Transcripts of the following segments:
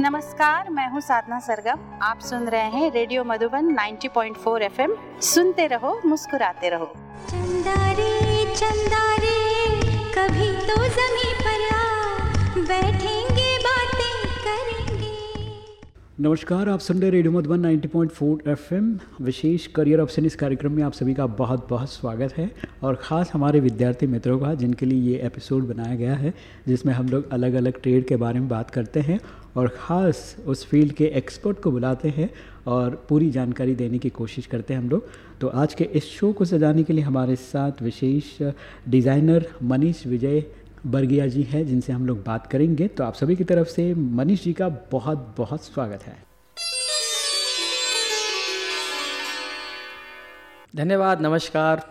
नमस्कार मैं हूँ साधना सरगम। आप सुन रहे हैं रेडियो मधुबन 90.4 एफएम। सुनते रहो मुस्कुराते रहो। चंदा रे चंदा रे कभी तो जमी पर आ। बैठेंगे बातें करेंगे। नमस्कार आप सुन रहे रेडियो मधुबन 90.4 एफएम। विशेष करियर ऑप्शन इस कार्यक्रम में आप सभी का बहुत बहुत स्वागत है। और ख़ास हमारे विद्यार्थी मित्रों का जिनके लिए ये एपिसोड बनाया गया है जिसमें हम लोग अलग अलग ट्रेड के बारे में बात करते हैं। और ख़ास उस फ़ील्ड के एक्सपर्ट को बुलाते हैं और पूरी जानकारी देने की कोशिश करते हैं हम लोग। तो आज के इस शो को सजाने के लिए हमारे साथ विशेष डिज़ाइनर मनीष विजय बर्गिया जी हैं, जिनसे हम लोग बात करेंगे। तो आप सभी की तरफ़ से मनीष जी का बहुत बहुत स्वागत है। धन्यवाद, नमस्कार।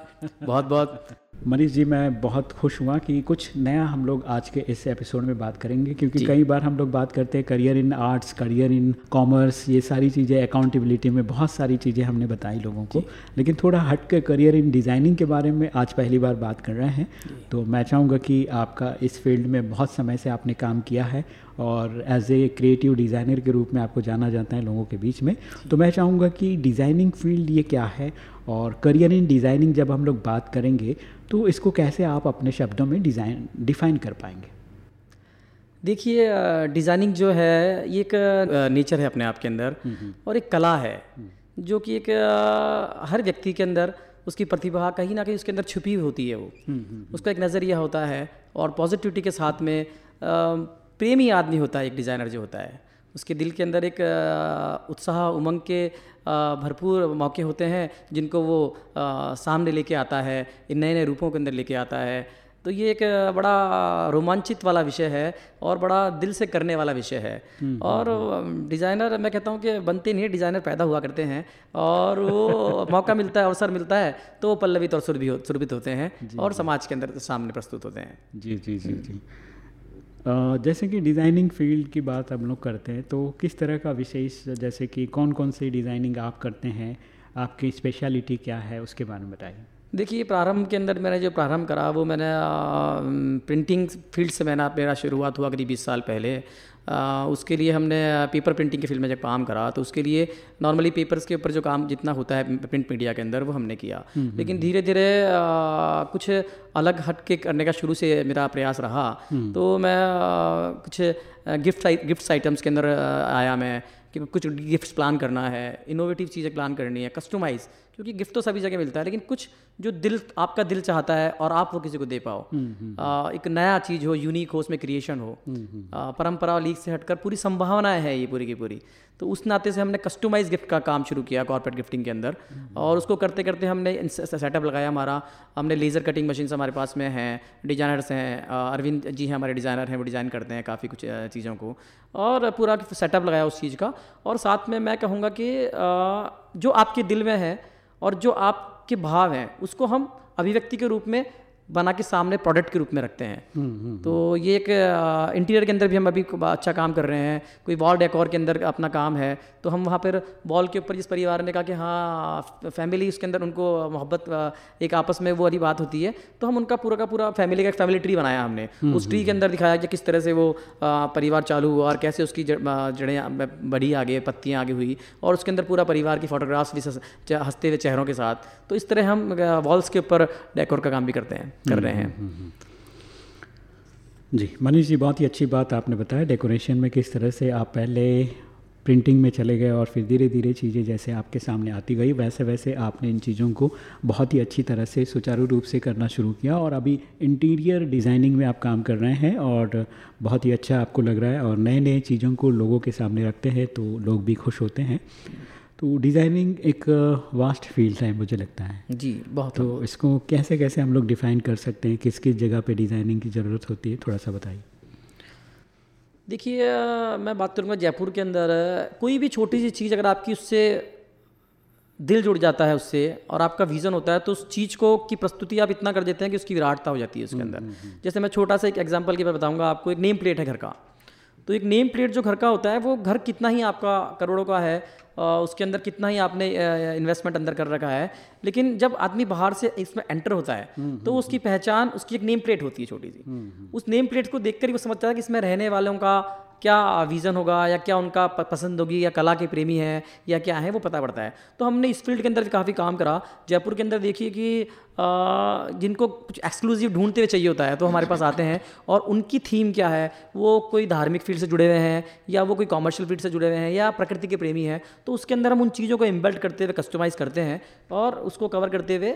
बहुत बहुत मनीष जी मैं बहुत खुश हुआ कि कुछ नया हम लोग आज के इस एपिसोड में बात करेंगे क्योंकि कई बार हम लोग बात करते हैं career in arts career in commerce ये सारी चीज़ें अकाउंटेबिलिटी में बहुत सारी चीज़ें हमने बताई लोगों को। लेकिन थोड़ा हट के करियर इन डिज़ाइनिंग के बारे में आज पहली बार बात कर रहे हैं। तो मैं चाहूँगा कि आपका इस फ़ील्ड में बहुत समय से आपने काम किया है और एज ए क्रिएटिव डिज़ाइनर के रूप में आपको जाना जाता है लोगों के बीच में। तो मैं चाहूँगा कि डिज़ाइनिंग फ़ील्ड ये क्या है और करियर इन डिज़ाइनिंग जब हम लोग बात करेंगे तो इसको कैसे आप अपने शब्दों में डिज़ाइन डिफ़ाइन कर पाएँगे? देखिए डिज़ाइनिंग जो है ये एक नेचर है अपने आप के अंदर और एक कला है जो कि एक हर व्यक्ति के अंदर उसकी प्रतिभा कहीं ना कहीं उसके अंदर छुपी हुई होती है वो। उसका एक नज़रिया होता है और पॉजिटिविटी के साथ में प्रेमी आदमी होता है एक डिज़ाइनर जो होता है। उसके दिल के अंदर एक उत्साह उमंग के भरपूर मौके होते हैं जिनको वो सामने लेके आता है इन नए नए रूपों के अंदर लेके आता है। तो ये एक बड़ा रोमांचित वाला विषय है और बड़ा दिल से करने वाला विषय है। और डिज़ाइनर मैं कहता हूँ कि बनते नहीं डिज़ाइनर पैदा हुआ करते हैं और वो मौका मिलता है अवसर मिलता है तो वो पल्लवित और सुरभि हो सुरभित होते हैं और समाज के अंदर सामने प्रस्तुत होते हैं। जी जी जी जी। जैसे कि डिज़ाइनिंग फ़ील्ड की बात हम लोग करते हैं तो किस तरह का विशेष, जैसे कि कौन कौन सी डिज़ाइनिंग आप करते हैं, आपकी स्पेशलिटी क्या है, उसके बारे में बताइए। देखिए प्रारंभ के अंदर मैंने जो प्रारंभ करा, वो मैंने प्रिंटिंग फ़ील्ड से मैंने, मेरा शुरुआत हुआ करीब बीस साल पहले। आ, उसके लिए हमने पेपर प्रिंटिंग के फ़ील्ड में जब काम करा तो उसके लिए नॉर्मली पेपर्स के ऊपर जो काम जितना होता है प्रिंट मीडिया के अंदर वो हमने किया। लेकिन धीरे धीरे कुछ अलग हट के करने का शुरू से मेरा प्रयास रहा। तो मैं आ, कुछ गिफ्ट गिफ्ट आइटम्स के अंदर आया मैं। कि कुछ गिफ्ट्स प्लान करना है इनोवेटिव चीज़ें प्लान करनी है कस्टमाइज क्योंकि गिफ्ट तो सभी जगह मिलता है लेकिन कुछ जो दिल आपका दिल चाहता है और आप वो किसी को दे पाओ। आ, एक नया चीज़ हो यूनिक हो उसमें क्रिएशन हो। आ, परंपरा लीग से हटकर पूरी संभावनाएँ हैं ये पूरी की पूरी। तो उस नाते से हमने कस्टमाइज गिफ्ट का काम शुरू किया कॉर्पोरेट गिफ्टिंग के अंदर। और उसको करते करते हमने सेटअप लगाया हमारा। हमने लेज़र कटिंग मशीन हमारे पास में हैं डिजाइनर्स हैं अरविंद जी हैं, हमारे डिज़ाइनर हैं, वो डिज़ाइन करते हैं काफ़ी कुछ चीज़ों को। और पूरा सेटअप लगाया उस चीज़ का। और साथ में मैं कहूँगा कि जो आपके दिल में है और जो आपके भाव हैं, उसको हम अभिव्यक्ति के रूप में बना के सामने प्रोडक्ट के रूप में रखते हैं। तो ये एक इंटीरियर के अंदर भी हम अभी अच्छा काम कर रहे हैं। कोई वॉल डेकोर के अंदर अपना काम है। तो हम वहाँ पर वॉल के ऊपर जिस परिवार ने कहा कि हाँ फैमिली उसके अंदर उनको मोहब्बत एक आपस में वो वाली बात होती है तो हम उनका पूरा का पूरा फैमिली का एक फैमिली ट्री बनाया हमने। उस ट्री के अंदर दिखाया कि किस तरह से वो परिवार चालू हुआ और कैसे उसकी जड़- बढ़ी आगे पत्तियाँ आगे हुई और उसके अंदर पूरा परिवार की फोटोग्राफ्स भी हँसते हुए चेहरों के साथ। तो इस तरह हम वॉल्स के ऊपर डेकोर का काम भी करते हैं। कर रहे हैं। जी मनीष जी बहुत ही अच्छी बात आपने बताया। डेकोरेशन में किस तरह से आप पहले प्रिंटिंग में चले गए और फिर धीरे धीरे चीज़ें जैसे आपके सामने आती गई वैसे वैसे आपने इन चीज़ों को बहुत ही अच्छी तरह से सुचारू रूप से करना शुरू किया और अभी इंटीरियर डिज़ाइनिंग में आप काम कर रहे हैं और बहुत ही अच्छा आपको लग रहा है और नए नए चीज़ों को लोगों के सामने रखते हैं तो लोग भी खुश होते हैं। तो डिज़ाइनिंग एक वास्ट फ़ील्ड है मुझे लगता है। जी बहुत तो इसको कैसे कैसे हम लोग डिफ़ाइन कर सकते हैं? किस किस जगह पे डिज़ाइनिंग की ज़रूरत होती है? थोड़ा सा बताइए। देखिए मैं बात करूँगा जयपुर के अंदर। कोई भी छोटी सी चीज़ अगर आपकी उससे दिल जुड़ जाता है उससे और आपका विज़न होता है तो उस चीज़ को की प्रस्तुति आप इतना कर देते हैं कि उसकी विराटता हो जाती है उसके अंदर। जैसे मैं छोटा सा एक एग्जांपल की मैं बताऊँगा आपको। एक नेम प्लेट है घर का। तो एक नेम प्लेट जो घर का होता है वो घर कितना ही आपका करोड़ों का है उसके अंदर कितना ही आपने इन्वेस्टमेंट अंदर कर रखा है लेकिन जब आदमी बाहर से इसमें एंटर होता है तो उसकी पहचान उसकी एक नेम प्लेट होती है छोटी सी। उस नेम प्लेट को देखकर ही वो समझता है कि इसमें रहने वालों का क्या विज़न होगा या क्या उनका पसंद होगी या कला के प्रेमी हैं या क्या है वो पता पड़ता है। तो हमने इस फ़ील्ड के अंदर काफ़ी काम करा। जयपुर के अंदर देखिए कि जिनको कुछ एक्सक्लूसिव ढूंढते हुए चाहिए होता है तो हमारे पास आते हैं। और उनकी थीम क्या है? वो कोई धार्मिक फ़ील्ड से जुड़े हुए हैं या वो कोई कॉमर्शियल फ़ील्ड से जुड़े हुए हैं या प्रकृति के प्रेमी हैं तो उसके अंदर हम उन चीज़ों को इम्बल्ट करते हुए कस्टमाइज़ करते हैं और उसको कवर करते हुए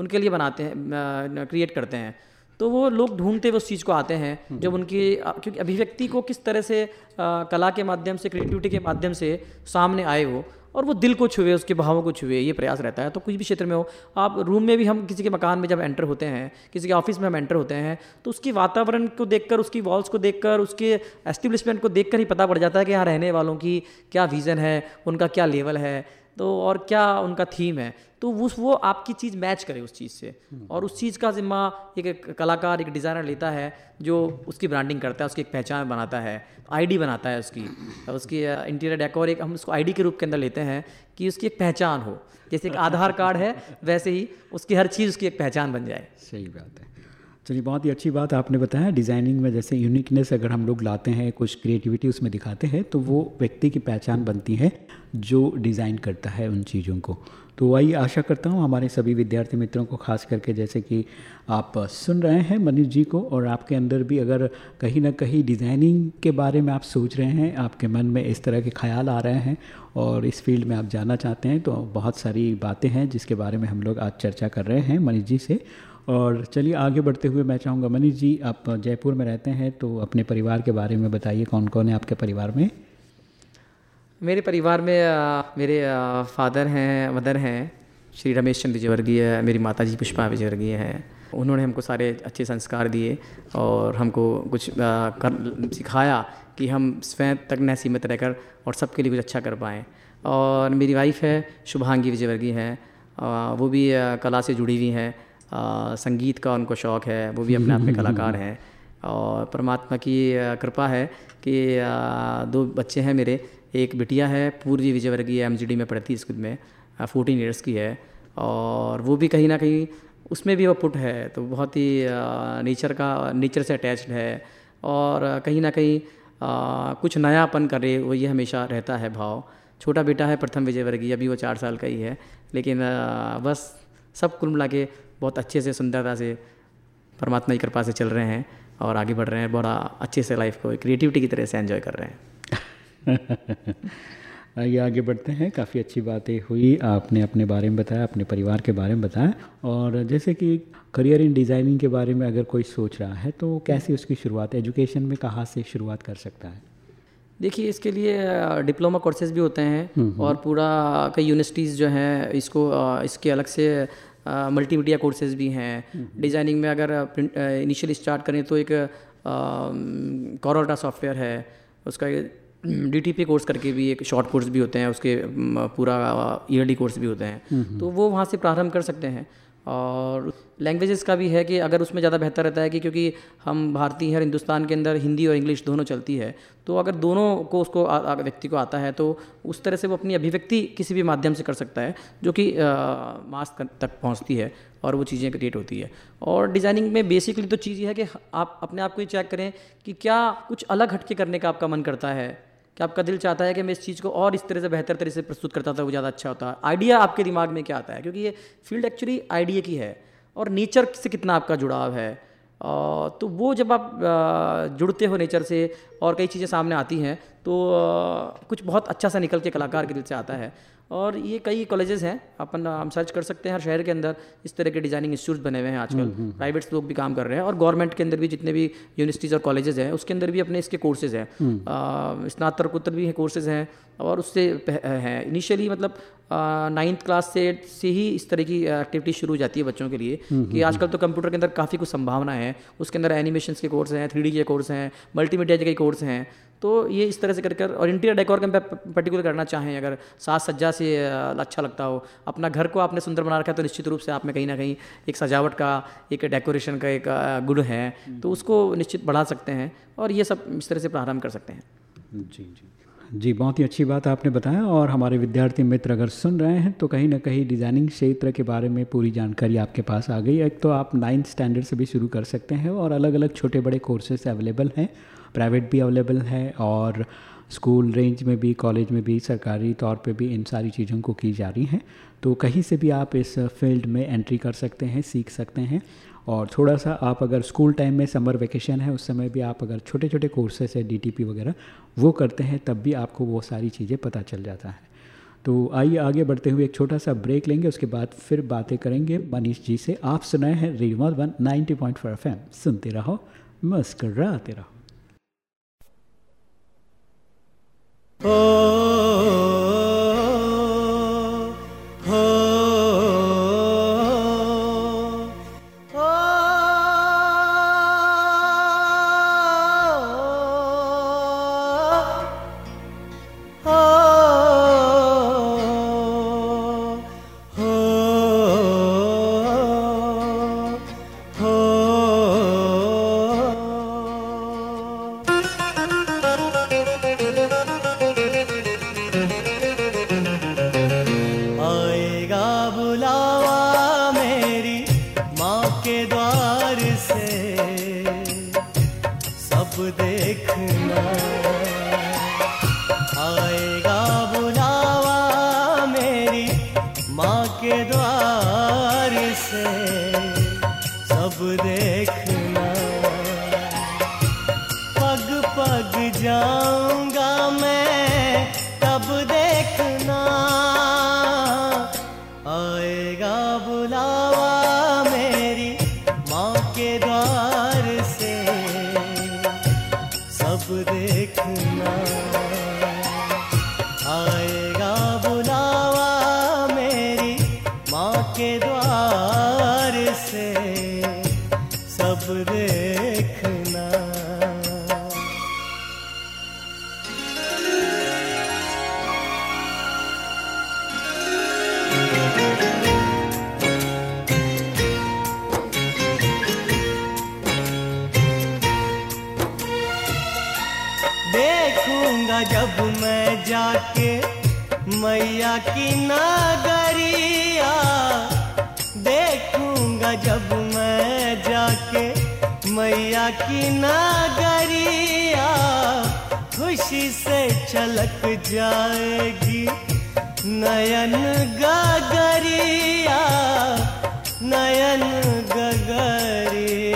उनके लिए बनाते हैं क्रिएट करते हैं। तो वो लोग ढूंढते हुए उस चीज़ को आते हैं जब उनकी क्योंकि अभिव्यक्ति को किस तरह से आ, कला के माध्यम से क्रिएटिविटी के माध्यम से सामने आए वो और वो दिल को छुए उसके भावों को छुए ये प्रयास रहता है। तो कुछ भी क्षेत्र में हो आप रूम में भी हम किसी के मकान में जब एंटर होते हैं किसी के ऑफ़िस में हम एंटर होते हैं तो उसकी वातावरण को देखकर उसकी वॉल्स को देखकर उसके एस्टिब्लिशमेंट को देखकर ही पता पड़ जाता है कि यहाँ रहने वालों की क्या विज़न है उनका क्या लेवल है। तो और क्या उनका थीम है? तो उस वो आपकी चीज़ मैच करे उस चीज़ से। और उस चीज़ का जिम्मा एक एक कलाकार एक डिज़ाइनर लेता है जो उसकी ब्रांडिंग करता है उसकी एक पहचान बनाता है आईडी बनाता है उसकी। उसकी इंटीरियर डेकोर एक हम उसको आईडी के रूप के अंदर लेते हैं कि उसकी एक पहचान हो। जैसे एक आधार कार्ड है वैसे ही उसकी हर चीज़ उसकी एक पहचान बन जाए। सही बात है। चलिए, बहुत ही अच्छी बात आपने बताया। डिज़ाइनिंग में जैसे यूनिकनेस अगर हम लोग लाते हैं, कुछ क्रिएटिविटी उसमें दिखाते हैं तो वो व्यक्ति की पहचान बनती है जो डिज़ाइन करता है उन चीज़ों को। तो वही आशा करता हूँ हमारे सभी विद्यार्थी मित्रों को, खास करके जैसे कि आप सुन रहे हैं मनीष जी को और आपके अंदर भी अगर कहीं ना कहीं डिज़ाइनिंग के बारे में आप सोच रहे हैं, आपके मन में इस तरह के ख्याल आ रहे हैं और इस फ़ील्ड में आप जाना चाहते हैं तो बहुत सारी बातें हैं जिसके बारे में हम लोग आज चर्चा कर रहे हैं मनीष जी से। और चलिए आगे बढ़ते हुए मैं चाहूँगा मनीष जी, आप जयपुर में रहते हैं तो अपने परिवार के बारे में बताइए कौन कौन है आपके परिवार में? मेरे परिवार में आ, मेरे आ, फादर हैं मदर हैं श्री रमेश चंद्र विजयवर्गीय मेरी माता जी पुष्पा विजयवर्गीय हैं। उन्होंने हमको सारे अच्छे संस्कार दिए और हमको कुछ आ, कर सिखाया कि हम स्वयं तक न सीमित रहकर और सबके लिए कुछ अच्छा कर पाएँ। और मेरी वाइफ है शुभांगी विजयवर्गीय हैं वो भी कला से जुड़ी हुई हैं। संगीत का उनको शौक़ है वो भी अपने आप में कलाकार हैं। और परमात्मा की कृपा है कि दो बच्चे हैं मेरे एक बिटिया है पूर्वी विजयवर्गीय एम जी डी में पढ़ती है स्कूल में फोर्टीन ईयर्स की है। और वो भी कहीं ना कहीं उसमें भी वो पुट है तो बहुत ही नेचर का नेचर से अटैच्ड है। और कहीं ना कहीं कुछ नयापन करे वो ये हमेशा रहता है भाव। छोटा बेटा है प्रथम विजयवर्गीय अभी वो चार साल का ही है। लेकिन आ, बस सब कुल मिला के बहुत अच्छे से सुंदरता से परमात्मा की कृपा से चल रहे हैं और आगे बढ़ रहे हैं बड़ा अच्छे से लाइफ को क्रिएटिविटी की तरह से एंजॉय कर रहे हैं। आइए आगे बढ़ते हैं। काफ़ी अच्छी बातें हुई। आपने अपने बारे में बताया अपने परिवार के बारे में बताया। और जैसे कि करियर इन डिज़ाइनिंग के बारे में अगर कोई सोच रहा है तो कैसे उसकी शुरुआत एजुकेशन में कहाँ से शुरुआत कर सकता है? देखिए इसके लिए डिप्लोमा कोर्सेज भी होते हैं और पूरा कई यूनिवर्सिटीज़ जो हैं इसको इसके अलग से मल्टीमीडिया कोर्सेज भी हैं। डिज़ाइनिंग में अगर इनिशियली स्टार्ट करें तो एक कॉरोटा सॉफ्टवेयर है। उसका डी टी पी कोर्स करके भी एक शॉर्ट कोर्स भी होते हैं उसके पूरा ईयरली कोर्स भी होते हैं। तो वो वहाँ से प्रारंभ कर सकते हैं। और लैंग्वेजेस का भी है कि अगर उसमें ज़्यादा बेहतर रहता है कि क्योंकि हम भारतीय हैं हिंदुस्तान के अंदर हिंदी और इंग्लिश दोनों चलती है तो अगर दोनों को उसको व्यक्ति को आता है तो उस तरह से वो अपनी अभिव्यक्ति किसी भी माध्यम से कर सकता है जो कि मास तक पहुँचती है और वो चीज़ें क्रिएट होती है। और डिज़ाइनिंग में बेसिकली तो चीज़ ये है कि आप अपने आप को ये चेक करें कि क्या कुछ अलग हटके करने का आपका मन करता है। कि आपका दिल चाहता है कि मैं इस चीज़ को और इस तरह से बेहतर तरीके से प्रस्तुत करता था वो ज़्यादा अच्छा होता है। आइडिया आपके दिमाग में क्या आता है? क्योंकि ये फ़ील्ड एक्चुअली आइडिया की है और नेचर से कितना आपका जुड़ाव है। तो वो जब आप जुड़ते हो नेचर से और कई चीज़ें सामने आती हैं तो कुछ बहुत अच्छा सा निकल के कलाकार के दिल से आता है। और ये कई कॉलेजेस हैं अपन हम सर्च कर सकते हैं हर शहर के अंदर इस तरह के डिज़ाइनिंग इंस्टीट्यूट बने हुए हैं आजकल। प्राइवेट्स लोग भी काम कर रहे हैं और गवर्नमेंट के अंदर भी जितने भी यूनिवर्सिटीज़ और कॉलेजेस हैं उसके अंदर भी अपने इसके कोर्सेज हैं। स्नातकोत्तर भी हैं कोर्सेज हैं और उससे हैं। इनिशियली मतलब नाइन्थ क्लास से से ही इस तरह की एक्टिविटी शुरू हो जाती है बच्चों के लिए कि आजकल तो कंप्यूटर के अंदर काफ़ी कुछ संभावना है। उसके अंदर एनिमेशन के कोर्स हैं थ्री के कोर्स हैं मल्टीमीडिया के कोर्स हैं। तो ये इस तरह से कर कर और इंटीरियर डेकोर का पर्टिकुलर करना चाहें, अगर साज सज्जा से अच्छा लगता हो, अपना घर को आपने सुंदर बना रखा है तो निश्चित रूप से आप में कहीं ना कहीं एक सजावट का, एक डेकोरेशन का एक गुण है तो उसको निश्चित बढ़ा सकते हैं और ये सब इस तरह से प्रारंभ कर सकते हैं। जी जी। जी, बहुत ही अच्छी बात आपने बताया और हमारे विद्यार्थी मित्र अगर सुन रहे हैं तो कहीं ना कहीं डिज़ाइनिंग क्षेत्र के बारे में पूरी जानकारी आपके पास आ गई एक तो आप नाइन्थ स्टैंडर्ड से भी शुरू कर सकते हैं और अलग अलग छोटे बड़े कोर्सेज अवेलेबल हैं। प्राइवेट भी अवेलेबल है और स्कूल रेंज में भी, कॉलेज में भी, सरकारी तौर पे भी इन सारी चीज़ों को की जा रही हैं। तो कहीं से भी आप इस फ़ील्ड में एंट्री कर सकते हैं, सीख सकते हैं और थोड़ा सा आप अगर स्कूल टाइम में समर वेकेशन है, उस समय भी आप अगर छोटे छोटे कोर्सेस है, डीटीपी वगैरह, वो करते हैं, तब भी आपको वो सारी चीज़ें पता चल जाता है। तो आइए आगे बढ़ते हुए एक छोटा सा ब्रेक लेंगे, उसके बाद फिर बातें करेंगे। मनीष जी से आप सुनाए हैं radio one ninety point four F सुनते रहो, मुस्कराते रहो। की नगरिया, देखूँगा जब मैं जाके मैया की नगरिया, खुशी से छलक जाएगी नयन गगरिया नयन गगरिया।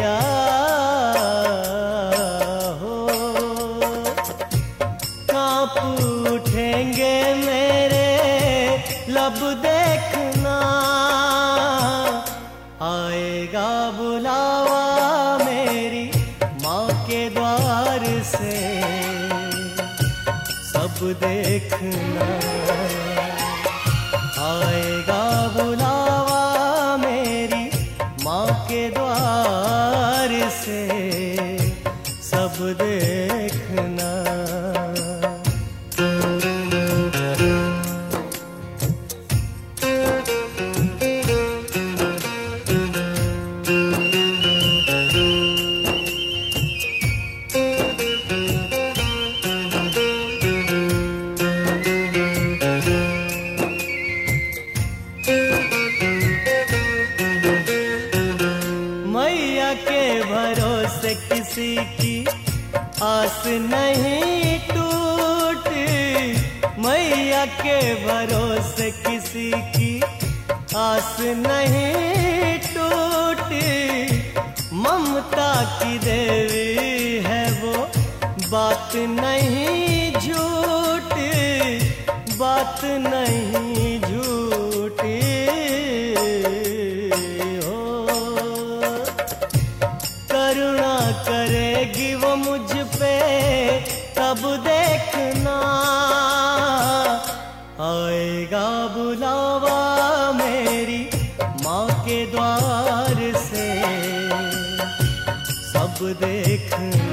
अब देखना। आएगा बुलावा मेरी माँ के द्वार से। सब देखना।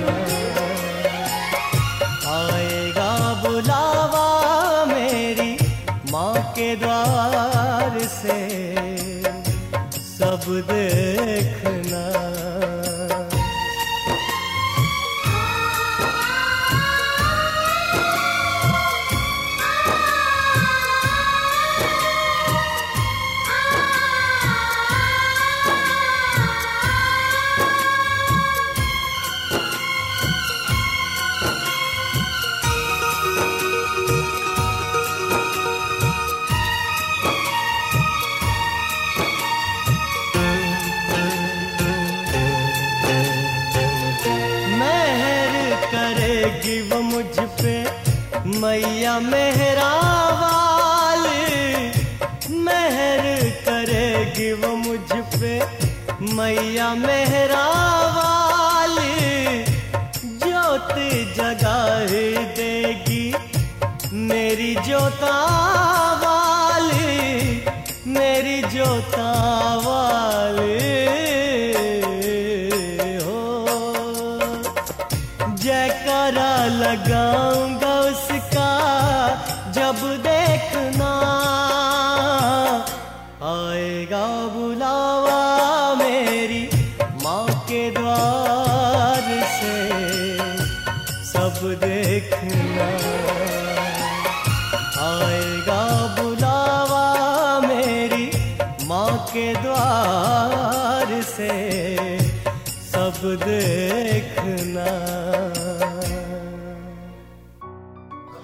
मुझ पे मैया मेहरा वाली मेहर करेगी वो मुझ पे मैया मेहरा वाली ज्योति जगा देगी मेरी जोता वाली मेरी जोता वाली लगाऊँगा उसका, जब देखना। आएगा बुलावा मेरी माँ के द्वार से, सब देखना। आएगा बुलावा मेरी माँ के द्वार से, सब देखना।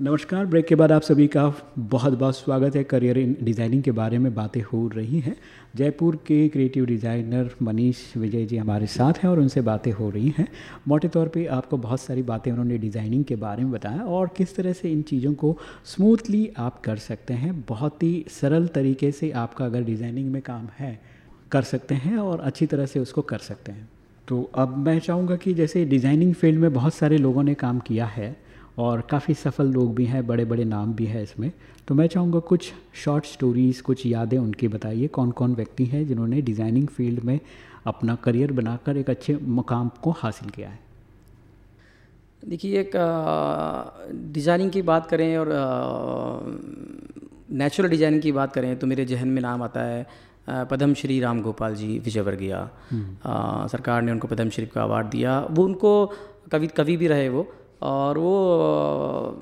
नमस्कार, ब्रेक के बाद आप सभी का बहुत बहुत स्वागत है। करियर इन डिज़ाइनिंग के बारे में बातें हो रही हैं। जयपुर के क्रिएटिव डिज़ाइनर मनीष विजय जी हमारे साथ हैं और उनसे बातें हो रही हैं। मोटे तौर पे आपको बहुत सारी बातें उन्होंने डिज़ाइनिंग के बारे में बताया और किस तरह से इन चीज़ों को स्मूथली आप कर सकते हैं। बहुत ही सरल तरीके से आपका अगर डिज़ाइनिंग में काम है, कर सकते हैं और अच्छी तरह से उसको कर सकते हैं। तो अब मैं चाहूँगा कि जैसे डिज़ाइनिंग फ़ील्ड में बहुत सारे लोगों ने काम किया है और काफ़ी सफल लोग भी हैं बड़े बड़े नाम भी हैं इसमें। तो मैं चाहूँगा कुछ शॉर्ट स्टोरीज़ कुछ यादें उनकी बताइए। कौन कौन व्यक्ति हैं जिन्होंने डिज़ाइनिंग फ़ील्ड में अपना करियर बनाकर एक अच्छे मुकाम को हासिल किया है? देखिए एक डिज़ाइनिंग की बात करें और नेचुरल डिज़ाइनिंग की बात करें तो मेरे जहन में नाम आता है अ, पद्म श्री राम गोपाल जी विजयवर्गीय अ, सरकार ने उनको पद्म श्री का अवार्ड दिया। वो उनको कवि कवि भी रहे वो। और वो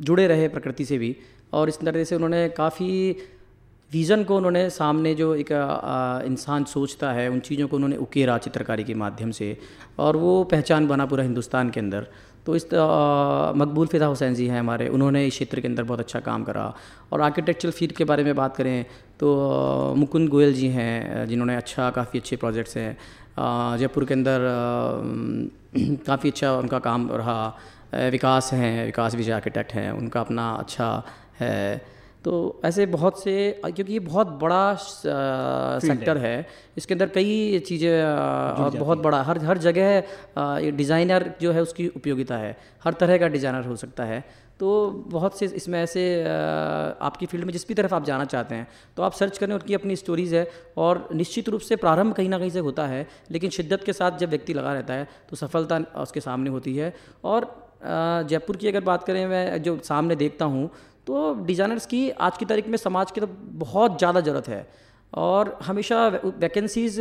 जुड़े रहे प्रकृति से भी। और इस तरह से उन्होंने काफ़ी विज़न को उन्होंने सामने जो एक इंसान सोचता है, उन चीज़ों को उन्होंने उकेरा चित्रकारी के माध्यम से। और वो पहचान बना पूरा हिंदुस्तान के अंदर। तो इस मकबूल फ़िदा हुसैन जी हैं हमारे। उन्होंने इस क्षेत्र के अंदर बहुत अच्छा काम करा। और आर्किटेक्चरल फ़ील्ड के बारे में बात करें तो मुकुंद गोयल जी हैं, जिन्होंने अच्छा काफ़ी अच्छे प्रोजेक्ट्स हैं। जयपुर के अंदर काफ़ी अच्छा उनका काम रहा। विकास हैं विकास विजय आर्किटेक्ट हैं उनका अपना अच्छा है। तो ऐसे बहुत से क्योंकि ये बहुत बड़ा सेक्टर है। इसके अंदर कई चीज़ें और बहुत बड़ा हर हर जगह डिज़ाइनर जो है उसकी उपयोगिता है। हर तरह का डिज़ाइनर हो सकता है। तो बहुत से इसमें ऐसे आपकी फ़ील्ड में जिस भी तरफ़ आप जाना चाहते हैं तो आप सर्च करें उनकी अपनी स्टोरीज़ है और निश्चित रूप से प्रारंभ कहीं ना कहीं से होता है, लेकिन शिद्दत के साथ जब व्यक्ति लगा रहता है तो सफलता उसके सामने होती है। और जयपुर की अगर बात करें, मैं जो सामने देखता हूँ तो डिज़ाइनर्स की आज की तारीख में समाज की तो बहुत ज़्यादा ज़रूरत है। और हमेशा वैकेंसीज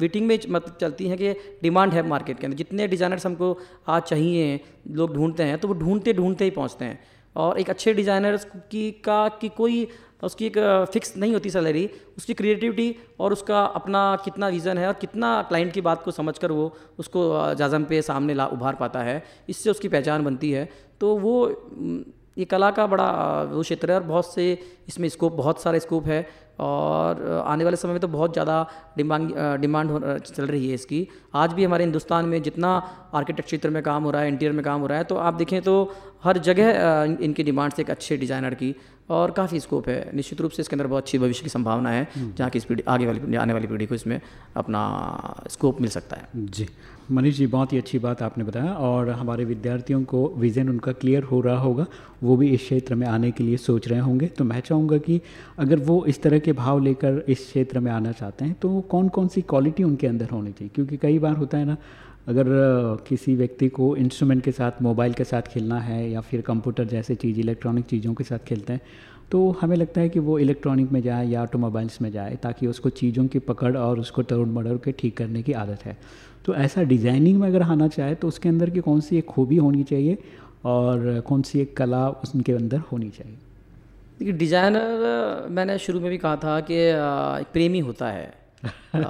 वेटिंग में मतलब चलती हैं कि डिमांड है मार्केट के अंदर। जितने डिज़ाइनर्स हमको आज चाहिए, लोग ढूंढते हैं तो वो ढूंढते ढूंढते ही पहुँचते हैं। और एक अच्छे डिज़ाइनर्स की, का, की कोई, उसकी एक फिक्स नहीं होती सैलरी उसकी क्रिएटिविटी और उसका अपना कितना विज़न है और कितना क्लाइंट की बात को समझकर वो उसको जाजम पे सामने ला, उभार पाता है, इससे उसकी पहचान बनती है। तो वो ये कला का बड़ा वो क्षेत्र है और बहुत से इसमें स्कोप बहुत सारा स्कोप है। और आने वाले समय में तो बहुत ज़्यादा डिमांड डिमांड हो चल रही है इसकी। आज भी हमारे हिंदुस्तान में जितना आर्किटेक्ट क्षेत्र में काम हो रहा है इंटीरियर में काम हो रहा है तो आप देखें तो हर जगह इन- इनकी डिमांड्स एक अच्छे डिज़ाइनर की और काफ़ी स्कोप है। निश्चित रूप से इसके अंदर बहुत अच्छी भविष्य की संभावना है जहाँ की इस पीढ़ी आगे वाली आने वाली पीढ़ी को इसमें अपना स्कोप मिल सकता है। जी। मनीष जी, बहुत ही अच्छी बात आपने बताया और हमारे विद्यार्थियों को विज़न उनका क्लियर हो रहा होगा, वो भी इस क्षेत्र में आने के लिए सोच रहे होंगे। तो मैं चाहूँगा कि अगर वो इस तरह के भाव लेकर इस क्षेत्र में आना चाहते हैं तो कौन कौन सी क्वालिटी उनके अंदर होनी चाहिए? क्योंकि कई बार होता है ना, अगर किसी व्यक्ति को इंस्ट्रूमेंट के साथ मोबाइल के साथ खेलना है या फिर कंप्यूटर जैसे चीज़ इलेक्ट्रॉनिक चीज़ों के साथ खेलते हैं तो हमें लगता है कि वो इलेक्ट्रॉनिक में जाए या ऑटोमोबाइल्स में जाए ताकि उसको चीज़ों की पकड़ और उसको तोड़ मड़ोड़ के ठीक करने की आदत है। तो ऐसा डिज़ाइनिंग में अगर आना चाहे तो उसके अंदर की कौन सी एक खूबी होनी चाहिए और कौन सी एक कला उनके अंदर होनी चाहिए? देखिए डिज़ाइनर मैंने शुरू में भी कहा था कि एक प्रेमी होता है। आ,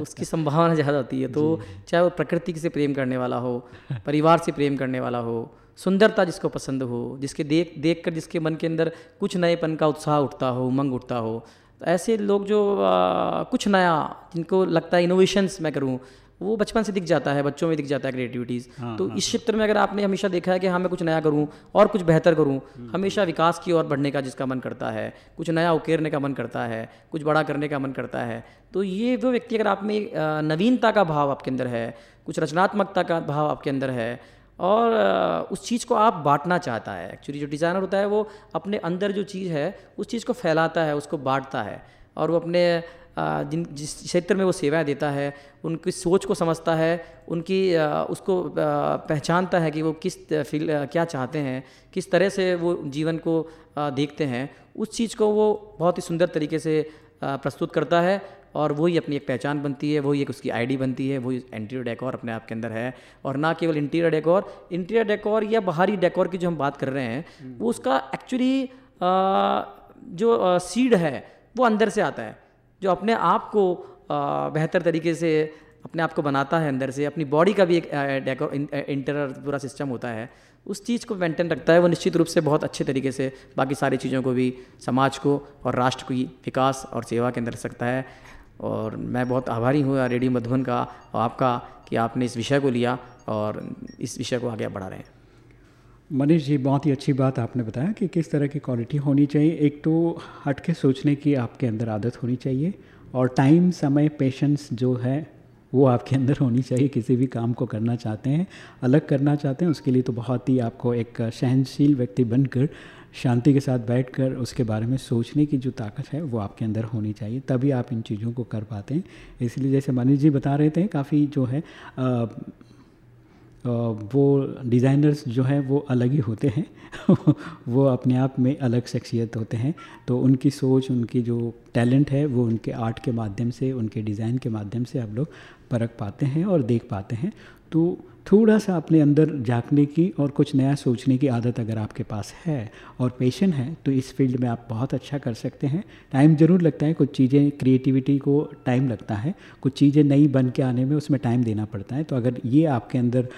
उसकी संभावना ज़्यादा होती है तो चाहे वो प्रकृति से प्रेम करने वाला हो परिवार से प्रेम करने वाला हो सुंदरता जिसको पसंद हो जिसके देख देख कर जिसके मन के अंदर कुछ नएपन का उत्साह उठता हो उमंग उठता हो। तो ऐसे लोग जो आ, कुछ नया जिनको लगता है इनोवेशंस मैं करूँ वो बचपन से दिख जाता है बच्चों में दिख जाता है क्रिएटिविटीज़ हाँ, तो हाँ, इस क्षेत्र में अगर आपने हमेशा देखा है कि हाँ मैं कुछ नया करूँ और कुछ बेहतर करूँ हमेशा विकास की ओर बढ़ने का जिसका मन करता है कुछ नया उकेरने का मन करता है कुछ बड़ा करने का मन करता है तो ये वो व्यक्ति अगर आप में नवीनता का भाव आपके अंदर है कुछ रचनात्मकता का भाव आपके अंदर है और उस चीज़ को आप बांटना चाहता है। एक्चुअली जो डिज़ाइनर होता है वो अपने अंदर जो चीज़ है, उस चीज़ को फैलाता है, उसको बांटता है। और वो अपने जिन, जिस क्षेत्र में वो सेवाएँ देता है, उनकी सोच को समझता है, उनकी उसको पहचानता है कि वो किस फील क्या चाहते हैं, किस तरह से वो जीवन को देखते हैं, उस चीज़ को वो बहुत ही सुंदर तरीके से प्रस्तुत करता है। और वही अपनी एक पहचान बनती है वही एक उसकी आईडी बनती है वही इंटीरियर डेकोर अपने आप के अंदर है और ना केवल इंटीरियर डेकोर इंटीरियर डेकोर या बाहरी डेकोर की जो हम बात कर रहे हैं वो उसका एक्चुअली जो सीड है वो अंदर से आता है जो अपने आप को बेहतर तरीके से अपने आप को बनाता है अंदर से अपनी बॉडी का भी एक डेकोर इंटरर पूरा सिस्टम होता है उस चीज़ को मेंटेन रखता है वो निश्चित रूप से बहुत अच्छे तरीके से बाकी सारी चीज़ों को भी समाज को और राष्ट्र की विकास और सेवा के अंदर सकता है। और मैं बहुत आभारी हूँ रेडियो मधुबन का और आपका कि आपने इस विषय को लिया और इस विषय को आगे बढ़ा रहे हैं। मनीष जी, बहुत ही अच्छी बात आपने बताया कि किस तरह की क्वालिटी होनी चाहिए। एक तो हट के सोचने की आपके अंदर आदत होनी चाहिए और टाइम समय पेशेंस जो है, वो आपके अंदर होनी चाहिए। किसी भी काम को करना चाहते हैं, अलग करना चाहते हैं, उसके लिए तो बहुत ही आपको एक सहनशील व्यक्ति बनकर शांति के साथ बैठकर उसके बारे में सोचने की जो ताकत है वो आपके अंदर होनी चाहिए तभी आप इन चीज़ों को कर पाते हैं। इसलिए जैसे मनीष जी बता रहे थे काफ़ी जो है अ, वो डिज़ाइनर्स जो हैं वो अलग ही होते हैं वो अपने आप में अलग शख्सियत होते हैं तो उनकी सोच उनकी जो टैलेंट है वो उनके आर्ट के माध्यम से उनके डिज़ाइन के माध्यम से आप लोग परख पाते हैं और देख पाते हैं। तो थोड़ा सा अपने अंदर झांकने की और कुछ नया सोचने की आदत अगर आपके पास है और पेशन है तो इस फ़ील्ड में आप बहुत अच्छा कर सकते हैं। टाइम ज़रूर लगता है, कुछ चीज़ें क्रिएटिविटी को टाइम लगता है। कुछ चीज़ें नई बन के आने में उसमें टाइम देना पड़ता है। तो अगर ये आपके अंदर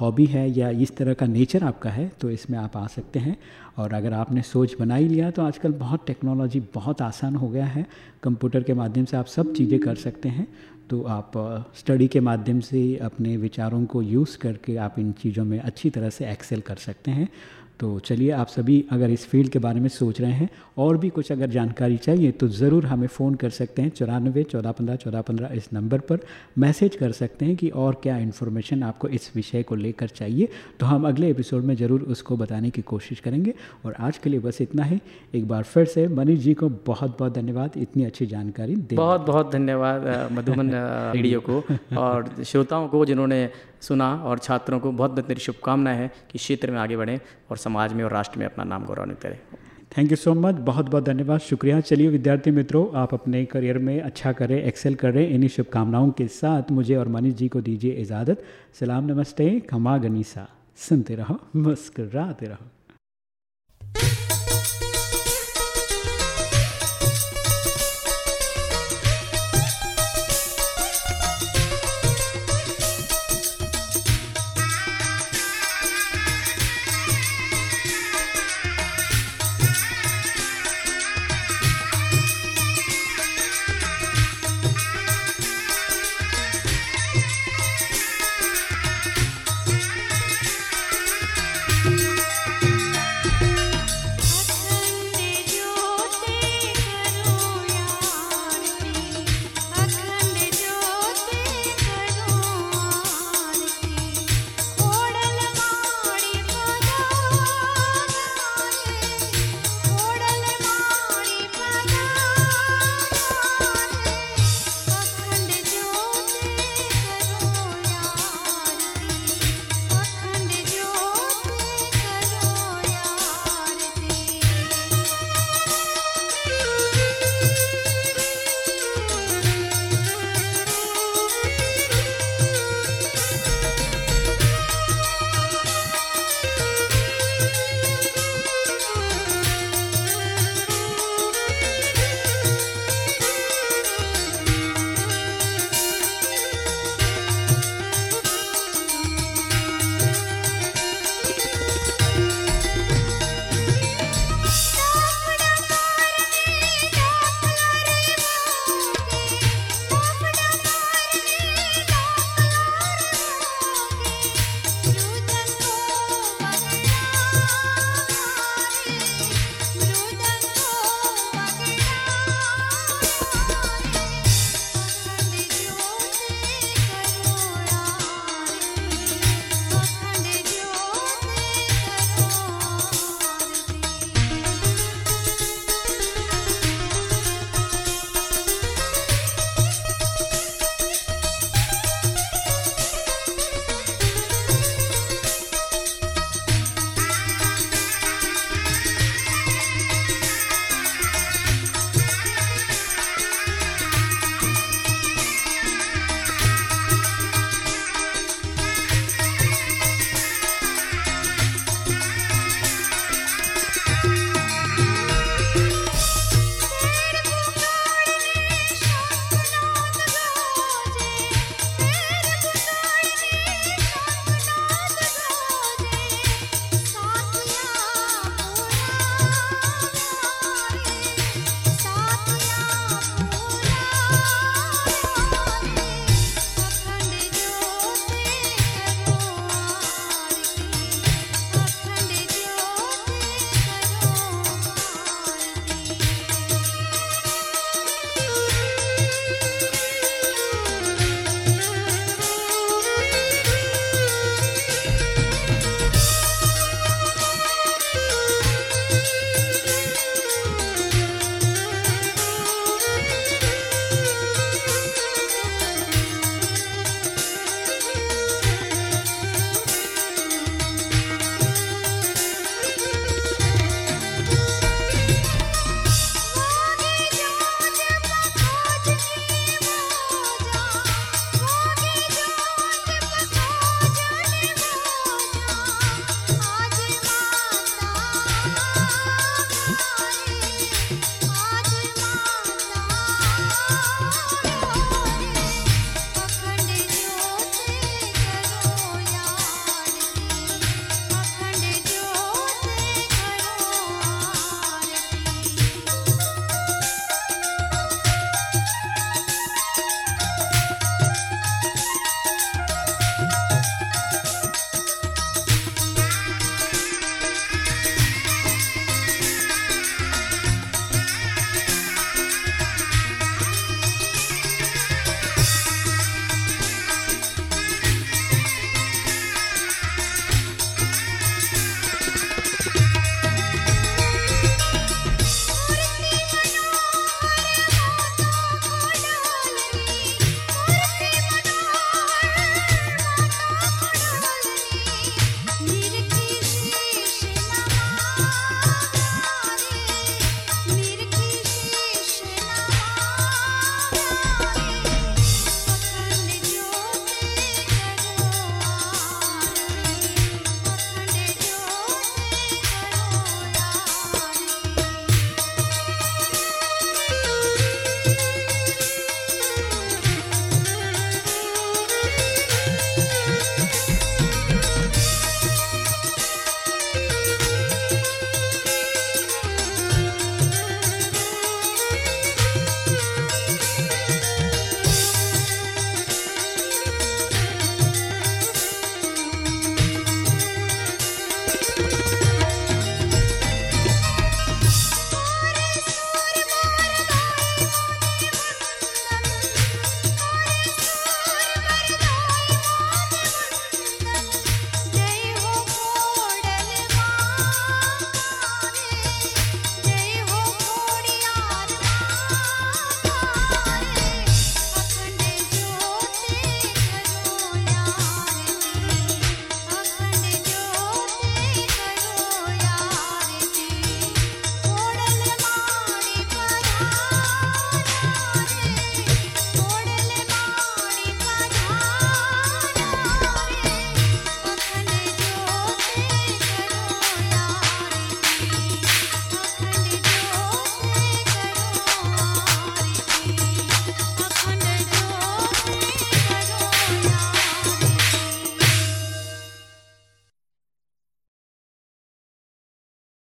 हॉबी है या इस तरह का नेचर आपका है तो इसमें आप आ सकते हैं। और अगर आपने सोच बना ही लिया तो आजकल बहुत टेक्नोलॉजी बहुत आसान हो गया है। कंप्यूटर के माध्यम से आप सब चीज़ें कर सकते हैं। तो आप स्टडी के माध्यम से अपने विचारों को यूज़ करके आप इन चीज़ों में अच्छी तरह से एक्सेल कर सकते हैं। तो चलिए आप सभी अगर इस फ़ील्ड के बारे में सोच रहे हैं और भी कुछ अगर जानकारी चाहिए तो ज़रूर हमें फ़ोन कर सकते हैं चौरानवे चौदह पंद्रह चौदह पंद्रह इस नंबर पर मैसेज कर सकते हैं कि और क्या इन्फॉर्मेशन आपको इस विषय को लेकर चाहिए। तो हम अगले एपिसोड में ज़रूर उसको बताने की कोशिश करेंगे। और आज के लिए बस इतना ही। एक बार फिर से मनीष जी को बहुत बहुत धन्यवाद। इतनी अच्छी जानकारी दे बहुत बहुत धन्यवाद मधुबन रेडियो को और श्रोताओं को जिन्होंने सुना और छात्रों को बहुत बहुत मेरी शुभकामनाएँ हैं कि क्षेत्र में आगे बढ़ें और समाज में और राष्ट्र में अपना नाम गौरवान्वित करें। थैंक यू सो मच बहुत बहुत धन्यवाद। शुक्रिया। चलिए विद्यार्थी मित्रों, आप अपने करियर में अच्छा करें एक्सेल करें। इन्हीं शुभकामनाओं के साथ मुझे और मनीष जी को दीजिए इजाज़त। सलाम, नमस्ते। खमा गनीसा। सुनते रहो, मुस्कराते रहो।